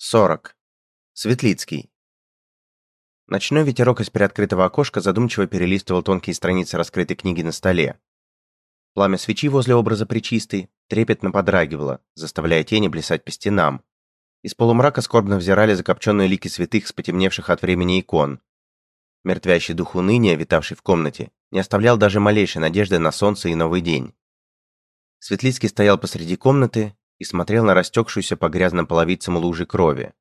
40. Светлицкий. Ночной ветерок из приоткрытого окошка задумчиво перелистывал тонкие страницы раскрытой книги на столе. Пламя свечи возле образа Пречистой трепетно подрагивало, заставляя тени плясать по стенам. Из полумрака скорбно взирали закопченные лики святых с потемневших от времени икон. Мертвящий дух уныния, витавший в комнате, не оставлял даже малейшей надежды на солнце и новый день. Светлицкий стоял посреди комнаты, и смотрел на растекшуюся по грязным половицам лужи крови.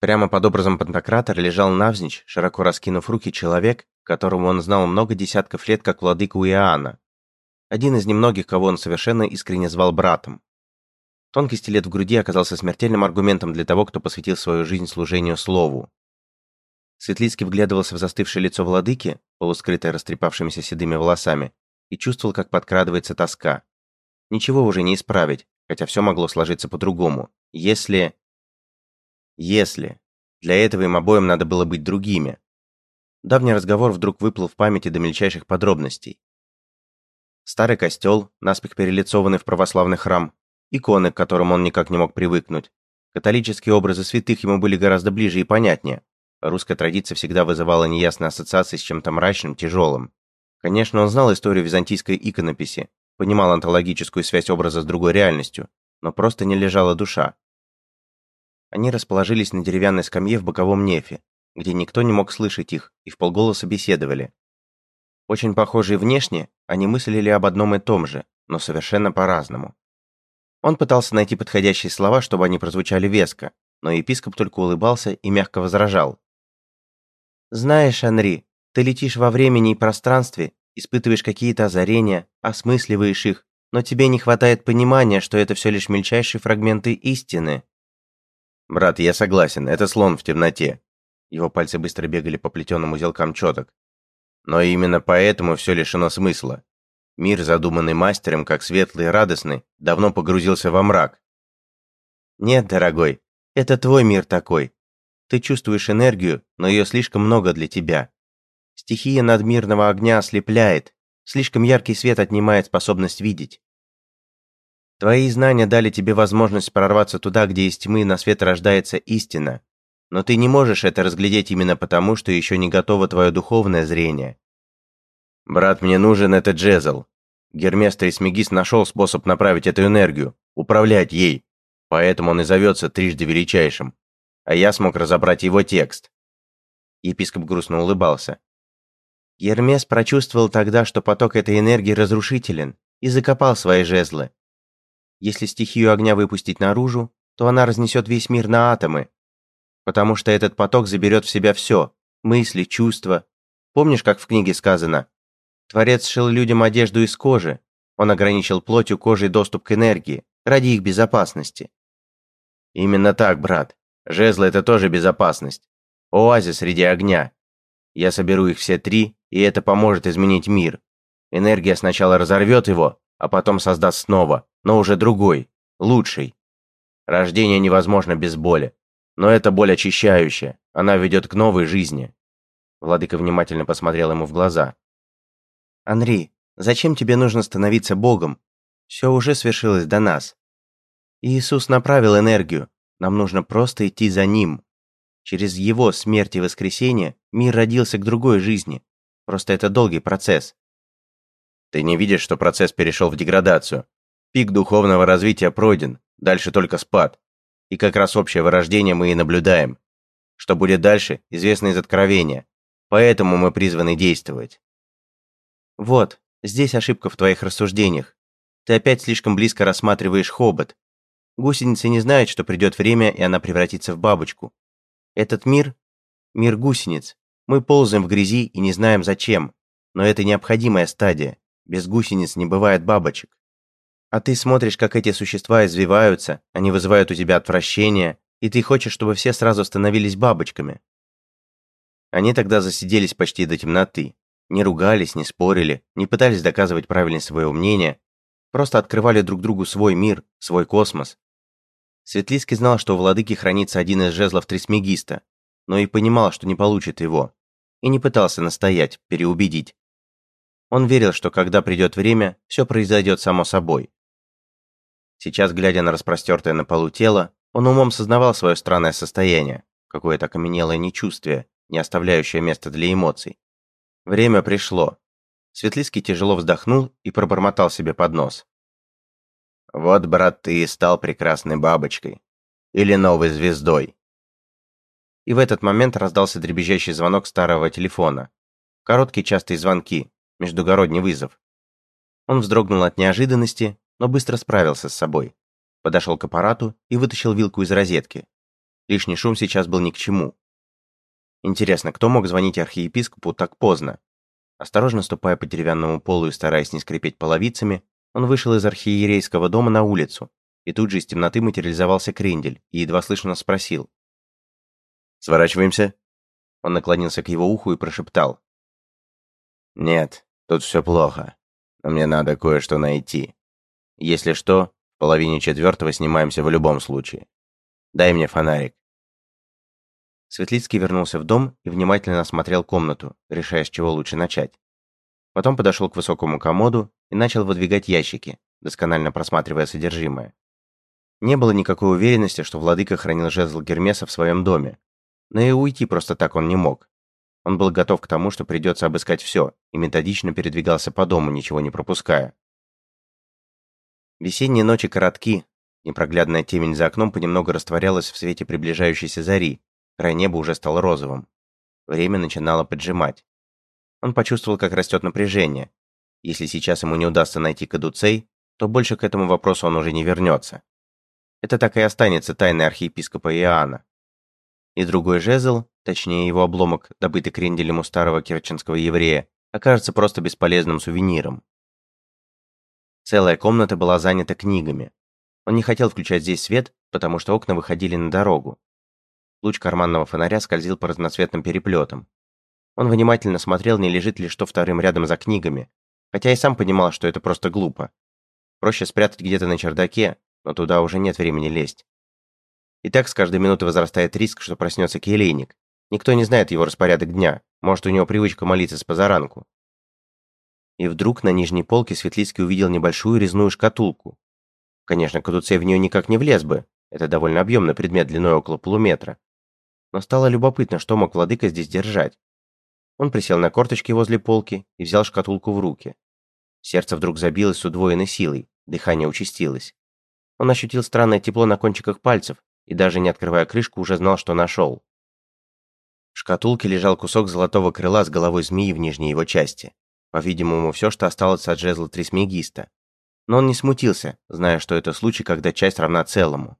Прямо под образом Пантократора лежал навзничь, широко раскинув руки, человек, которого он знал много десятков лет как владыку Иоанна. Один из немногих, кого он совершенно искренне звал братом. Тонкий стилет в груди оказался смертельным аргументом для того, кто посвятил свою жизнь служению слову. Светлицкий вглядывался в застывшее лицо владыки, полускрытое растрепавшимися седыми волосами, и чувствовал, как подкрадывается тоска. Ничего уже не исправить, хотя все могло сложиться по-другому. Если... Если... Для этого им обоим надо было быть другими. Давний разговор вдруг выплыл в памяти до мельчайших подробностей. Старый костел, наспех перелицованный в православный храм, иконы, к которым он никак не мог привыкнуть. Католические образы святых ему были гораздо ближе и понятнее. Русская традиция всегда вызывала неясные ассоциации с чем-то мрачным, тяжелым. Конечно, он знал историю византийской иконописи, понимал антологическую связь образа с другой реальностью, но просто не лежала душа. Они расположились на деревянной скамье в боковом нефе, где никто не мог слышать их, и в полголоса беседовали. Очень похожие внешне, они мыслили об одном и том же, но совершенно по-разному. Он пытался найти подходящие слова, чтобы они прозвучали веско, но епископ только улыбался и мягко возражал. «Знаешь, Анри, ты летишь во времени и пространстве испытываешь какие-то озарения, осмысливаешь их, но тебе не хватает понимания, что это все лишь мельчайшие фрагменты истины. Брат, я согласен, это слон в темноте. Его пальцы быстро бегали по плетеным узелкам четок. Но именно поэтому все лишено смысла. Мир, задуманный мастером, как светлый и радостный, давно погрузился во мрак. Нет, дорогой, это твой мир такой. Ты чувствуешь энергию, но ее слишком много для тебя. Стихия надмирного огня ослепляет, слишком яркий свет отнимает способность видеть. Твои знания дали тебе возможность прорваться туда, где из тьмы на свет рождается истина, но ты не можешь это разглядеть именно потому, что еще не готово твое духовное зрение. Брат, мне нужен этот джезл. Гермес Трисмегис нашел способ направить эту энергию, управлять ей, поэтому он и зовется трижды величайшим. А я смог разобрать его текст. Епископ грустно улыбался. Гермес прочувствовал тогда, что поток этой энергии разрушителен, и закопал свои жезлы. Если стихию огня выпустить наружу, то она разнесет весь мир на атомы, потому что этот поток заберет в себя все – мысли, чувства. Помнишь, как в книге сказано? Творец сшил людям одежду из кожи, он ограничил плотью кожей доступ к энергии, ради их безопасности. Именно так, брат. Жезлы – это тоже безопасность. Оазис среди огня. Я соберу их все три и это поможет изменить мир. Энергия сначала разорвет его, а потом создаст снова, но уже другой, лучший. Рождение невозможно без боли, но это боль очищающая, она ведет к новой жизни. Владыка внимательно посмотрел ему в глаза. «Анри, зачем тебе нужно становиться Богом? Все уже свершилось до нас. Иисус направил энергию, нам нужно просто идти за Ним. Через Его смерть и воскресение мир родился к другой жизни, Просто это долгий процесс. Ты не видишь, что процесс перешел в деградацию. Пик духовного развития пройден, дальше только спад. И как раз общее вырождение мы и наблюдаем. Что будет дальше, известно из откровения. Поэтому мы призваны действовать. Вот, здесь ошибка в твоих рассуждениях. Ты опять слишком близко рассматриваешь хобот. Гусеница не знает, что придет время, и она превратится в бабочку. Этот мир – мир гусениц, мы ползаем в грязи и не знаем зачем, но это необходимая стадия. Без гусениц не бывает бабочек. А ты смотришь, как эти существа извиваются, они вызывают у тебя отвращение, и ты хочешь, чтобы все сразу становились бабочками. Они тогда засиделись почти до темноты. Не ругались, не спорили, не пытались доказывать правильность своего мнения, просто открывали друг другу свой мир, свой космос. Светлицкий знал, что у владыки хранится один из жезлов Трисмегиста, но и понимал, что не получит его, и не пытался настоять, переубедить. Он верил, что когда придет время, все произойдет само собой. Сейчас, глядя на распростертое на полу тело, Он умом сознавал свое странное состояние, какое-то окаменелое нечувствие, не оставляющее места для эмоций. Время пришло. Светлицкий тяжело вздохнул и пробормотал себе под нос. «Вот, брат, ты и стал прекрасной бабочкой. Или новой звездой». И в этот момент раздался дребезжащий звонок старого телефона. Короткие частые звонки, междугородний вызов. Он вздрогнул от неожиданности, но быстро справился с собой. Подошел к аппарату и вытащил вилку из розетки. Лишний шум сейчас был ни к чему. Интересно, кто мог звонить архиепископу так поздно? Осторожно ступая по деревянному полу и стараясь не скрипеть половицами, он вышел из архиерейского дома на улицу, и тут же из темноты материализовался крендель и едва слышно спросил. «Сворачиваемся?» Он наклонился к его уху и прошептал. «Нет, тут все плохо, но мне надо кое-что найти. Если что, в половине четвертого снимаемся в любом случае. Дай мне фонарик». Светлицкий вернулся в дом и внимательно осмотрел комнату, решая, с чего лучше начать. Потом подошел к высокому комоду и начал выдвигать ящики, досконально просматривая содержимое. Не было никакой уверенности, что владыка хранил жезл Гермеса в своем доме, но и уйти просто так он не мог. Он был готов к тому, что придется обыскать все, и методично передвигался по дому, ничего не пропуская. Весенние ночи коротки, непроглядная темень за окном понемногу растворялась в свете приближающейся зари, Край неба уже стал розовым. Время начинало поджимать. Он почувствовал, как растет напряжение. Если сейчас ему не удастся найти кадуцей, то больше к этому вопросу он уже не вернется. Это так и останется тайной архиепископа Иоанна. И другой жезл, точнее его обломок, добытый кренделем у старого керченского еврея, окажется просто бесполезным сувениром. Целая комната была занята книгами. Он не хотел включать здесь свет, потому что окна выходили на дорогу. Луч карманного фонаря скользил по разноцветным переплетам. Он внимательно смотрел, не лежит ли что вторым рядом за книгами, хотя и сам понимал, что это просто глупо. Проще спрятать где-то на чердаке, но туда уже нет времени лезть. И так с каждой минуты возрастает риск, что проснется келейник. Никто не знает его распорядок дня, может, у него привычка молиться с позаранку. И вдруг на нижней полке Светлицкий увидел небольшую резную шкатулку. Конечно, Кадуцей в нее никак не влез бы, это довольно объемный предмет длиной около полуметра но стало любопытно, что мог владыка здесь держать. Он присел на корточки возле полки и взял шкатулку в руки. Сердце вдруг забилось с удвоенной силой, дыхание участилось. Он ощутил странное тепло на кончиках пальцев и даже не открывая крышку уже знал, что нашел. В шкатулке лежал кусок золотого крыла с головой змеи в нижней его части. По-видимому, все, что осталось от жезла Трисмегиста. Но он не смутился, зная, что это случай, когда часть равна целому.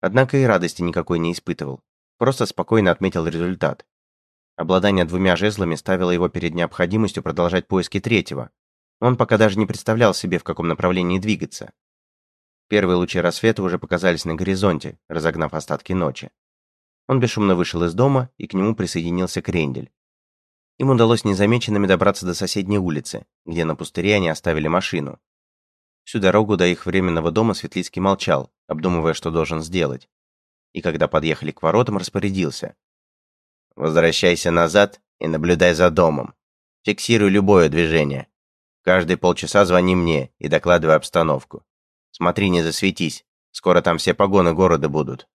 Однако и радости никакой не испытывал. Просто спокойно отметил результат. Обладание двумя жезлами ставило его перед необходимостью продолжать поиски третьего. Он пока даже не представлял себе, в каком направлении двигаться. Первые лучи рассвета уже показались на горизонте, разогнав остатки ночи. Он бесшумно вышел из дома, и к нему присоединился Крендель. Им удалось незамеченными добраться до соседней улицы, где на пустыре они оставили машину. Всю дорогу до их временного дома Светлицкий молчал, обдумывая, что должен сделать и когда подъехали к воротам, распорядился. «Возвращайся назад и наблюдай за домом. Фиксируй любое движение. Каждые полчаса звони мне и докладывай обстановку. Смотри, не засветись, скоро там все погоны города будут».